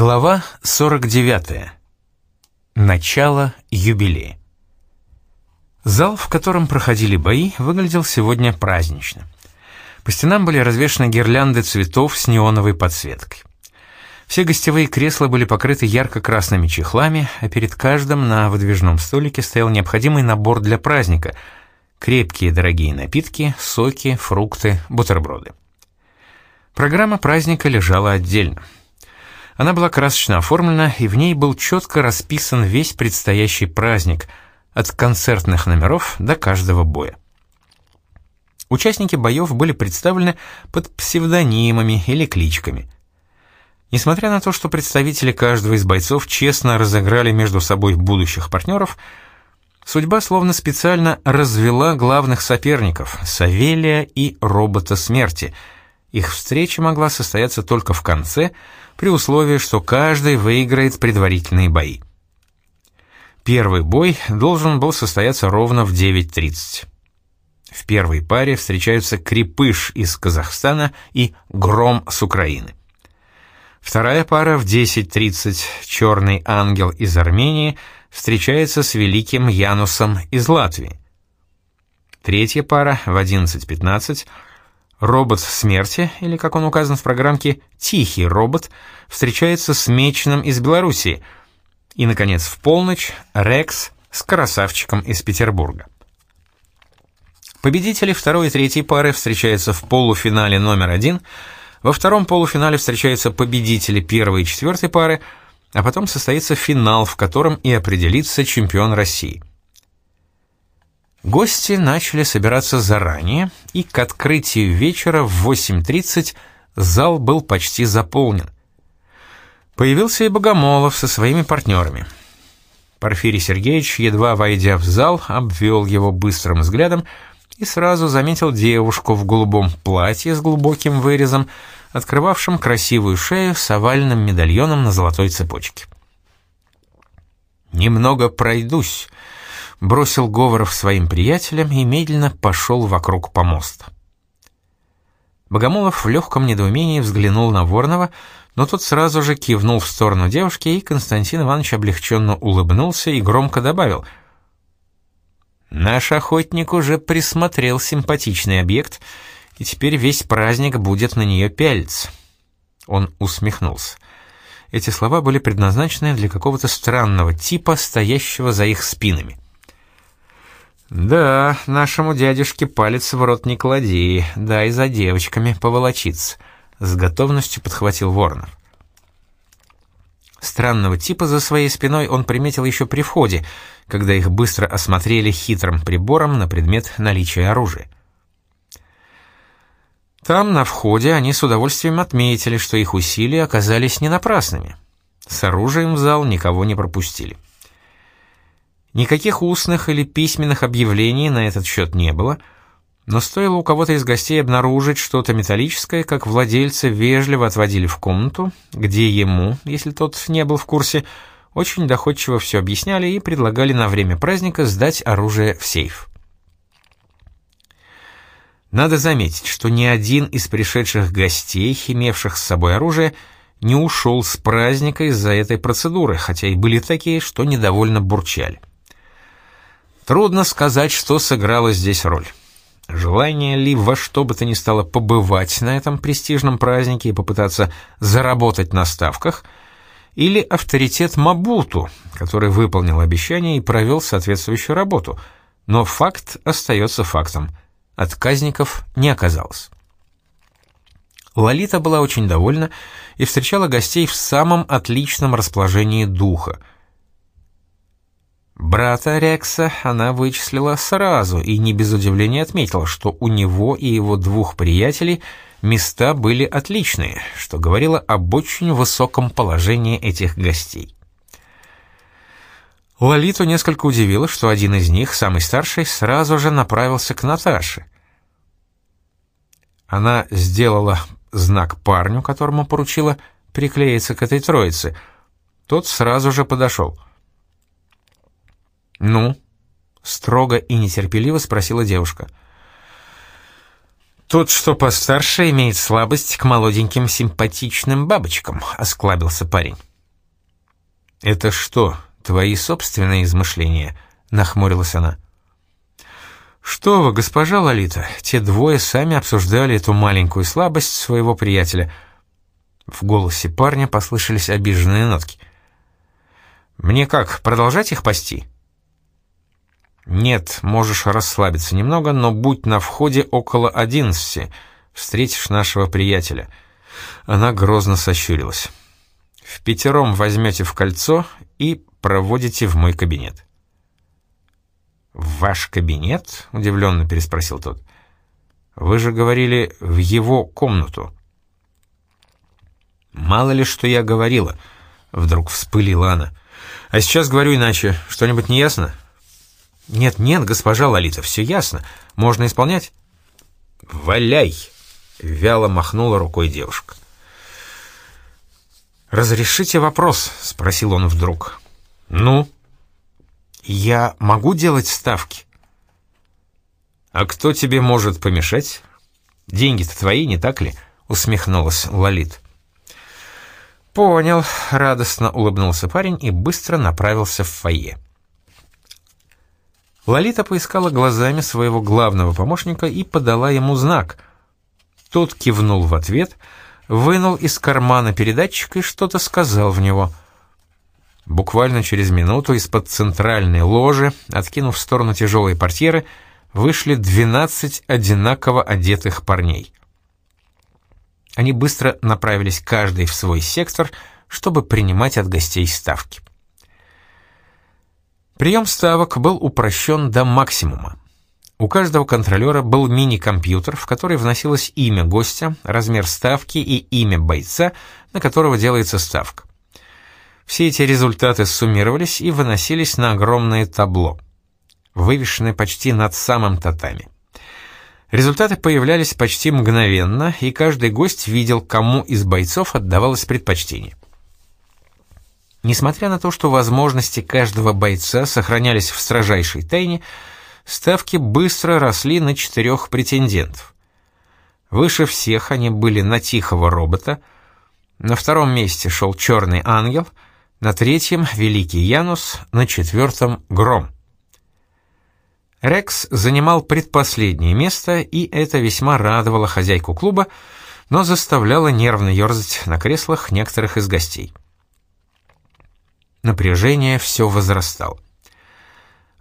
Глава 49. Начало юбилея. Зал, в котором проходили бои, выглядел сегодня празднично. По стенам были развешаны гирлянды цветов с неоновой подсветкой. Все гостевые кресла были покрыты ярко-красными чехлами, а перед каждым на выдвижном столике стоял необходимый набор для праздника — крепкие дорогие напитки, соки, фрукты, бутерброды. Программа праздника лежала отдельно — она была красочно оформлена, и в ней был четко расписан весь предстоящий праздник, от концертных номеров до каждого боя. Участники боев были представлены под псевдонимами или кличками. Несмотря на то, что представители каждого из бойцов честно разыграли между собой будущих партнеров, судьба словно специально развела главных соперников — Савелия и Робота Смерти. Их встреча могла состояться только в конце — при условии, что каждый выиграет предварительные бои. Первый бой должен был состояться ровно в 9.30. В первой паре встречаются Крепыш из Казахстана и Гром с Украины. Вторая пара в 10.30 «Черный ангел» из Армении встречается с Великим Янусом из Латвии. Третья пара в 11.15 Робот смерти, или, как он указан в программке, «Тихий робот», встречается с Меченым из Белоруссии. И, наконец, в полночь Рекс с красавчиком из Петербурга. Победители второй и третьей пары встречаются в полуфинале номер один, во втором полуфинале встречаются победители первой и четвертой пары, а потом состоится финал, в котором и определится чемпион России. Гости начали собираться заранее, и к открытию вечера в 8.30 зал был почти заполнен. Появился и Богомолов со своими партнерами. Порфирий Сергеевич, едва войдя в зал, обвел его быстрым взглядом и сразу заметил девушку в голубом платье с глубоким вырезом, открывавшим красивую шею с овальным медальоном на золотой цепочке. «Немного пройдусь», бросил Говоров своим приятелям и медленно пошел вокруг помоста. Богомолов в легком недоумении взглянул на Ворнова, но тот сразу же кивнул в сторону девушки, и Константин Иванович облегченно улыбнулся и громко добавил. «Наш охотник уже присмотрел симпатичный объект, и теперь весь праздник будет на нее пялиться». Он усмехнулся. Эти слова были предназначены для какого-то странного типа, стоящего за их спинами. «Да, нашему дядюшке палец в рот не клади, да и за девочками поволочиться», — с готовностью подхватил Воронов. Странного типа за своей спиной он приметил еще при входе, когда их быстро осмотрели хитрым прибором на предмет наличия оружия. Там, на входе, они с удовольствием отметили, что их усилия оказались не напрасными. С оружием в зал никого не пропустили. Никаких устных или письменных объявлений на этот счет не было, но стоило у кого-то из гостей обнаружить что-то металлическое, как владельцы вежливо отводили в комнату, где ему, если тот не был в курсе, очень доходчиво все объясняли и предлагали на время праздника сдать оружие в сейф. Надо заметить, что ни один из пришедших гостей, имевших с собой оружие, не ушел с праздника из-за этой процедуры, хотя и были такие, что недовольно бурчали. Трудно сказать, что сыграло здесь роль. Желание ли во что бы то ни стало побывать на этом престижном празднике и попытаться заработать на ставках, или авторитет Мабуту, который выполнил обещание и провел соответствующую работу, но факт остается фактом. Отказников не оказалось. Лолита была очень довольна и встречала гостей в самом отличном расположении духа — Брата Рекса она вычислила сразу и не без удивления отметила, что у него и его двух приятелей места были отличные, что говорило об очень высоком положении этих гостей. Лолиту несколько удивило, что один из них, самый старший, сразу же направился к Наташе. Она сделала знак парню, которому поручила приклеиться к этой троице. Тот сразу же подошел — «Ну?» — строго и нетерпеливо спросила девушка. «Тот, что постарше, имеет слабость к молоденьким симпатичным бабочкам», — осклабился парень. «Это что, твои собственные измышления?» — нахмурилась она. «Что вы, госпожа Лолита, те двое сами обсуждали эту маленькую слабость своего приятеля». В голосе парня послышались обиженные нотки. «Мне как, продолжать их пасти?» «Нет, можешь расслабиться немного, но будь на входе около одиннадцати. Встретишь нашего приятеля». Она грозно сощурилась. «В пятером возьмете в кольцо и проводите в мой кабинет». «В ваш кабинет?» — удивленно переспросил тот. «Вы же говорили в его комнату». «Мало ли, что я говорила», — вдруг вспылила она. «А сейчас говорю иначе. Что-нибудь не ясно?» «Нет, нет, госпожа Лолита, все ясно. Можно исполнять?» «Валяй!» — вяло махнула рукой девушка. «Разрешите вопрос?» — спросил он вдруг. «Ну?» «Я могу делать ставки?» «А кто тебе может помешать? Деньги-то твои, не так ли?» — усмехнулась Лолит. «Понял», — радостно улыбнулся парень и быстро направился в фойе. Лолита поискала глазами своего главного помощника и подала ему знак. Тот кивнул в ответ, вынул из кармана передатчик и что-то сказал в него. Буквально через минуту из-под центральной ложи, откинув в сторону тяжелые портьеры, вышли двенадцать одинаково одетых парней. Они быстро направились каждый в свой сектор, чтобы принимать от гостей ставки. Прием ставок был упрощен до максимума. У каждого контролера был мини-компьютер, в который вносилось имя гостя, размер ставки и имя бойца, на которого делается ставка. Все эти результаты суммировались и выносились на огромное табло, вывешенное почти над самым татами. Результаты появлялись почти мгновенно, и каждый гость видел, кому из бойцов отдавалось предпочтение. Несмотря на то, что возможности каждого бойца сохранялись в строжайшей тайне, ставки быстро росли на четырех претендентов. Выше всех они были на Тихого робота, на втором месте шел Черный Ангел, на третьем — Великий Янус, на четвертом — Гром. Рекс занимал предпоследнее место, и это весьма радовало хозяйку клуба, но заставляло нервно ерзать на креслах некоторых из гостей. Напряжение все возрастало.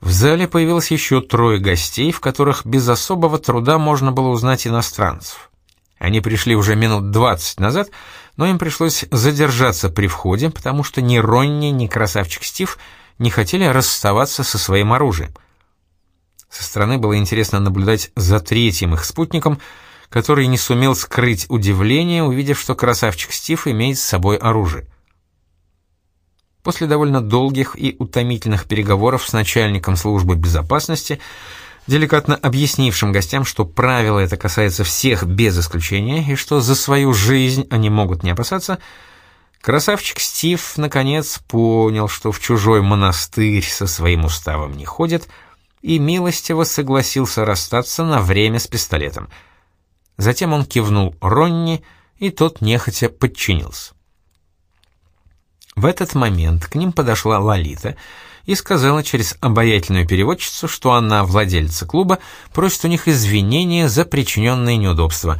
В зале появилось еще трое гостей, в которых без особого труда можно было узнать иностранцев. Они пришли уже минут двадцать назад, но им пришлось задержаться при входе, потому что ни Ронни, ни красавчик Стив не хотели расставаться со своим оружием. Со стороны было интересно наблюдать за третьим их спутником, который не сумел скрыть удивление, увидев, что красавчик Стив имеет с собой оружие. После довольно долгих и утомительных переговоров с начальником службы безопасности, деликатно объяснившим гостям, что правило это касается всех без исключения и что за свою жизнь они могут не опасаться, красавчик Стив наконец понял, что в чужой монастырь со своим уставом не ходит, и милостиво согласился расстаться на время с пистолетом. Затем он кивнул Ронни, и тот нехотя подчинился. В этот момент к ним подошла Лолита и сказала через обаятельную переводчицу, что она, владельца клуба, просит у них извинения за причиненные неудобства.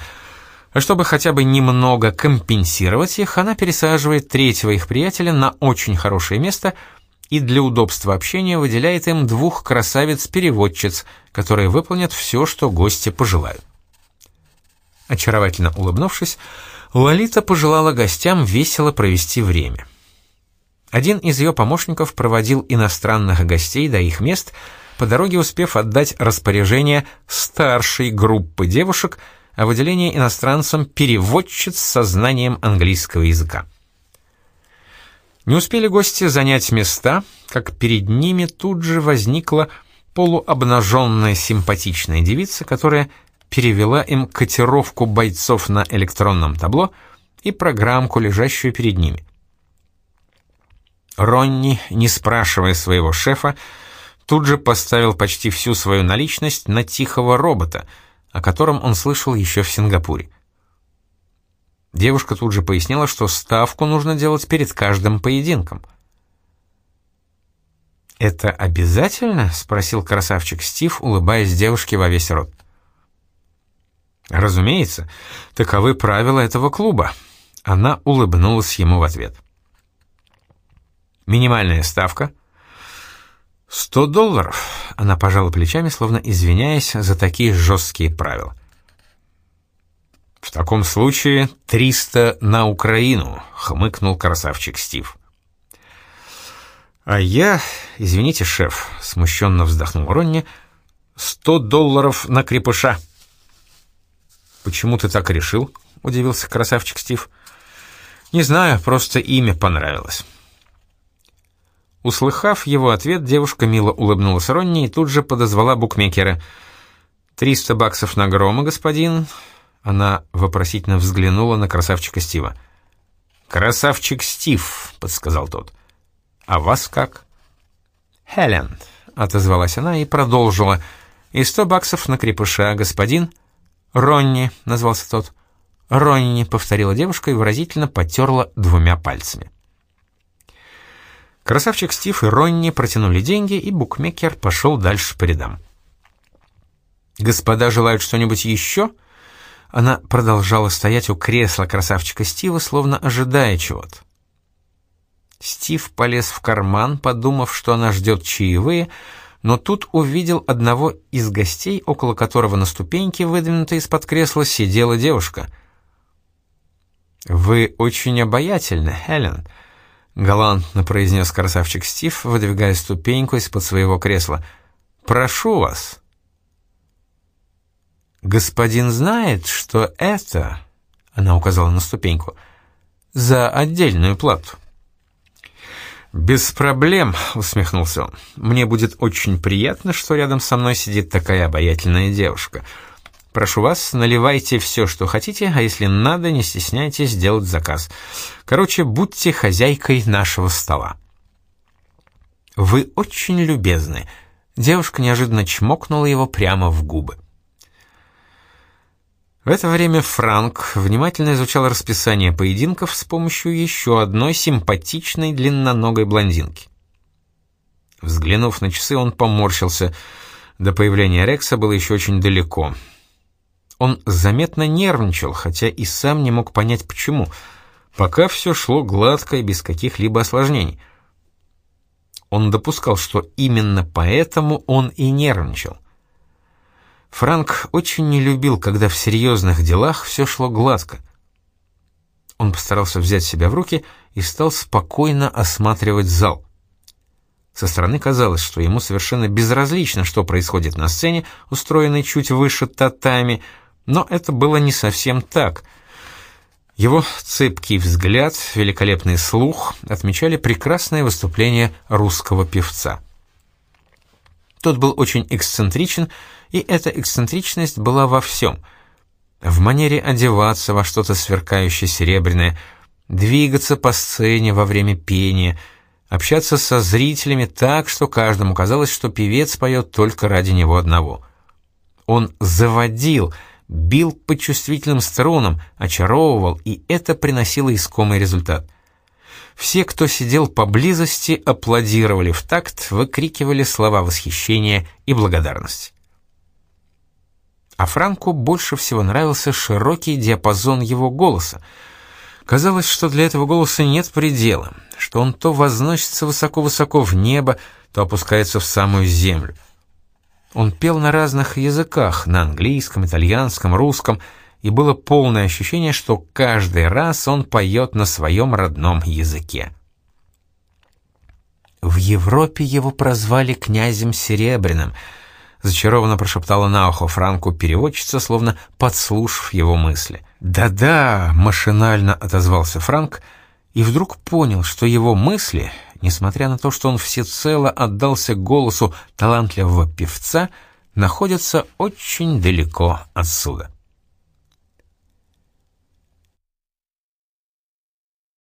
А чтобы хотя бы немного компенсировать их, она пересаживает третьего их приятеля на очень хорошее место и для удобства общения выделяет им двух красавиц-переводчиц, которые выполнят все, что гости пожелают. Очаровательно улыбнувшись, Лолита пожелала гостям весело провести время. Один из ее помощников проводил иностранных гостей до их мест, по дороге успев отдать распоряжение старшей группы девушек о выделении иностранцам переводчиц со знанием английского языка. Не успели гости занять места, как перед ними тут же возникла полуобнаженная симпатичная девица, которая перевела им котировку бойцов на электронном табло и программку, лежащую перед ними. Ронни, не спрашивая своего шефа, тут же поставил почти всю свою наличность на тихого робота, о котором он слышал еще в Сингапуре. Девушка тут же пояснила, что ставку нужно делать перед каждым поединком. «Это обязательно?» — спросил красавчик Стив, улыбаясь девушке во весь рот. «Разумеется, таковы правила этого клуба». Она улыбнулась ему в ответ. «Минимальная ставка?» «Сто долларов», — она пожала плечами, словно извиняясь за такие жесткие правила. «В таком случае триста на Украину», — хмыкнул красавчик Стив. «А я, извините, шеф», — смущенно вздохнул Ронни, — «сто долларов на крепыша». «Почему ты так решил?» — удивился красавчик Стив. «Не знаю, просто имя понравилось». Услыхав его ответ, девушка мило улыбнулась Ронни и тут же подозвала букмекера. «Триста баксов на грома, господин». Она вопросительно взглянула на красавчика Стива. «Красавчик Стив», — подсказал тот. «А вас как?» «Хелен», — отозвалась она и продолжила. «И сто баксов на крепыша, господин». «Ронни», — назвался тот. «Ронни», — повторила девушка и выразительно потерла двумя пальцами. Красавчик Стив и Ронни протянули деньги, и букмекер пошел дальше по рядам. «Господа желают что-нибудь еще?» Она продолжала стоять у кресла красавчика Стива, словно ожидая чего-то. Стив полез в карман, подумав, что она ждет чаевые, но тут увидел одного из гостей, около которого на ступеньке, выдвинутой из-под кресла, сидела девушка. «Вы очень обаятельны, Хелен», галантно произнес красавчик Стив, выдвигая ступеньку из-под своего кресла. «Прошу вас». «Господин знает, что это...» — она указала на ступеньку. «За отдельную плату». «Без проблем», — усмехнулся он. «Мне будет очень приятно, что рядом со мной сидит такая обаятельная девушка. Прошу вас, наливайте все, что хотите, а если надо, не стесняйтесь сделать заказ. Короче, будьте хозяйкой нашего стола». «Вы очень любезны». Девушка неожиданно чмокнула его прямо в губы. В это время Франк внимательно изучал расписание поединков с помощью еще одной симпатичной длинноногой блондинки. Взглянув на часы, он поморщился. До появления Рекса было еще очень далеко — он заметно нервничал, хотя и сам не мог понять почему. Пока все шло гладко и без каких-либо осложнений. Он допускал, что именно поэтому он и нервничал. Франк очень не любил, когда в серьезных делах все шло гладко. Он постарался взять себя в руки и стал спокойно осматривать зал. Со стороны казалось, что ему совершенно безразлично, что происходит на сцене, устроенной чуть выше татами, но это было не совсем так. Его цепкий взгляд, великолепный слух отмечали прекрасное выступление русского певца. Тот был очень эксцентричен, и эта эксцентричность была во всем. В манере одеваться во что-то сверкающее серебряное, двигаться по сцене во время пения, общаться со зрителями так, что каждому казалось, что певец поет только ради него одного. Он заводил — бил по чувствительным струнам, очаровывал, и это приносило искомый результат. Все, кто сидел поблизости, аплодировали в такт, выкрикивали слова восхищения и благодарности. А Франку больше всего нравился широкий диапазон его голоса. Казалось, что для этого голоса нет предела, что он то возносится высоко-высоко в небо, то опускается в самую землю. Он пел на разных языках, на английском, итальянском, русском, и было полное ощущение, что каждый раз он поет на своем родном языке. «В Европе его прозвали князем Серебряным», — зачарованно прошептала на ухо Франку переводчица, словно подслушав его мысли. «Да-да», — машинально отозвался Франк, и вдруг понял, что его мысли несмотря на то, что он всецело отдался голосу талантливого певца, находится очень далеко отсюда.